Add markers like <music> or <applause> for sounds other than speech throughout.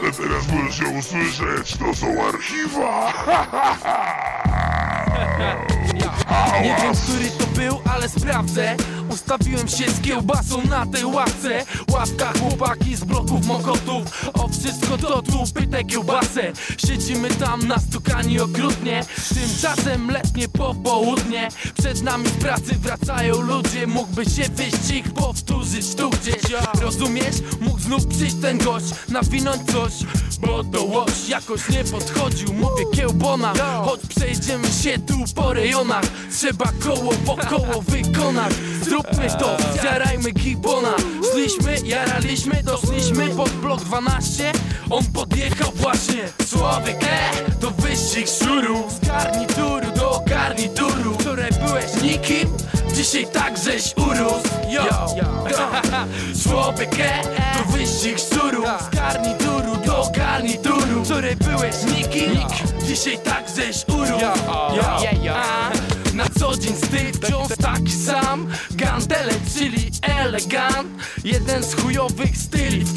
Ale teraz możesz ją usłyszeć, to są archiwa. <laughs> Nie wiem, który to był, ale sprawdzę Ustawiłem się z kiełbasą na tej ławce. Ławka chłopaki z bloków mokotów. O wszystko to tu pytaj kiełbasę. Siedzimy tam na stukani okrutnie. Tymczasem letnie popołudnie. Przed nami z pracy wracają ludzie. Mógłby się wyścig powtórzyć tu gdzieś. Rozumiesz? Mógł znów przyjść ten gość Nawinąć coś. Bo do łoś jakoś nie podchodził. Mówię kiełbona Choć przejdziemy się tu po rejonach. Trzeba koło po koło wykonać Zróbmy to, zjarajmy gibona Szliśmy, jaraliśmy, doszliśmy pod blok 12 On podjechał właśnie Człowiek, e, to wyścig szurów Z garnituru do garnituru. Wczoraj byłeś nikim, dzisiaj tak żeś urósł. Yo, Człowiek, <laughs> e, to wyścig szurów Z garnituru do garnituru. Wczoraj byłeś nikim, dzisiaj tak żeś urósł. Yo, a, na co dzień styl wciąż taki sam elegant. Jeden z chujowych styli w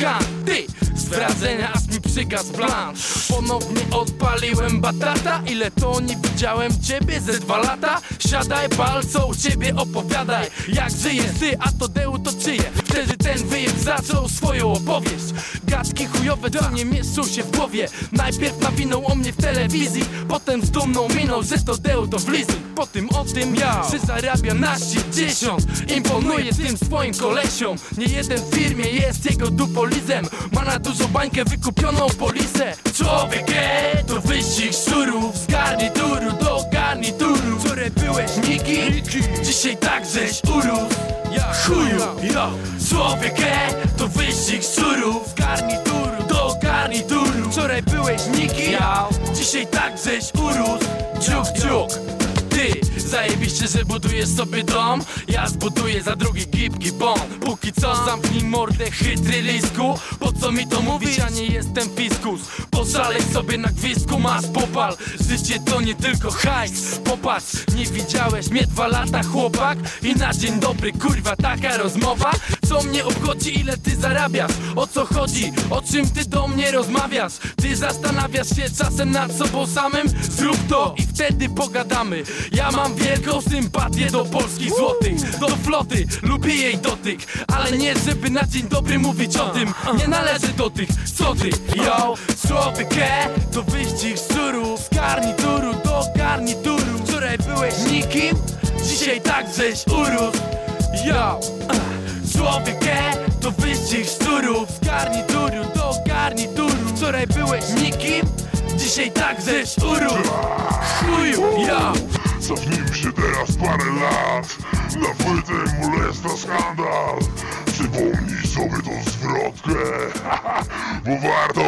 Ty, z przygasł plan Ponownie odpaliłem batata. Ile to nie widziałem ciebie ze dwa lata. Siadaj pal, co u ciebie opowiadaj Jak żyjesz ty, a to deł to czyje? Wtedy ten wyjew zaczął swoją opowieść. Gadki chujowe, co nie mieszczą się w głowie. Najpierw nawinął o mnie w telewizji Potem z dumną miną, że to deł to w leasing Po tym o tym ja, że zarabia naście dziesiąt. Imponuje tym swoim kolesiom. Nie jeden w firmie jest jego dupolizem. Ma na dużą bańkę wykupioną polisę. Człowiek, e, to wyścig szurów Z garnituru do garnituru. Wczoraj byłeś nikim, dzisiaj tak żeś urósł ja chuju, ja. Człowiek, e, to wyścig szurów Z garnituru do garnituru. Wczoraj byłeś nikim, dzisiaj tak żeś urósł Dziuk, dziuk zajebiście, że budujesz sobie dom. Ja zbuduję za drugi gipki bomb Póki co zamknij mordę, chytry lisku Po co mi to mówić, ja nie jestem fiskus. Poszalej sobie na gwizdku, masz popal Życie to nie tylko hajs. Popatrz, nie widziałeś mnie dwa lata chłopak? I na dzień dobry, kurwa, taka rozmowa. Co mnie obchodzi, ile ty zarabiasz? O co chodzi, o czym ty do mnie rozmawiasz? Ty zastanawiasz się czasem nad sobą samym? Zrób to i wtedy pogadamy. Ja mam wielką sympatię do polskich złotych Do floty, lubię jej dotyk Ale nie żeby na dzień dobry mówić o tym Nie należy do tych, co ty, yo e, to wyścig szczurów Z garnituru do garnituru. Wczoraj byłeś nikim, dzisiaj tak żeś urósł. Yo, e, to wyścig szczurów Z garnituru do garnituru. Wczoraj byłeś nikim, dzisiaj tak żeś urósł. Chuju, yo Cofnijmy się teraz parę lat. Na płytę molesta skandal. Przypomnij sobie tą zwrotkę. <laughs> Bo warto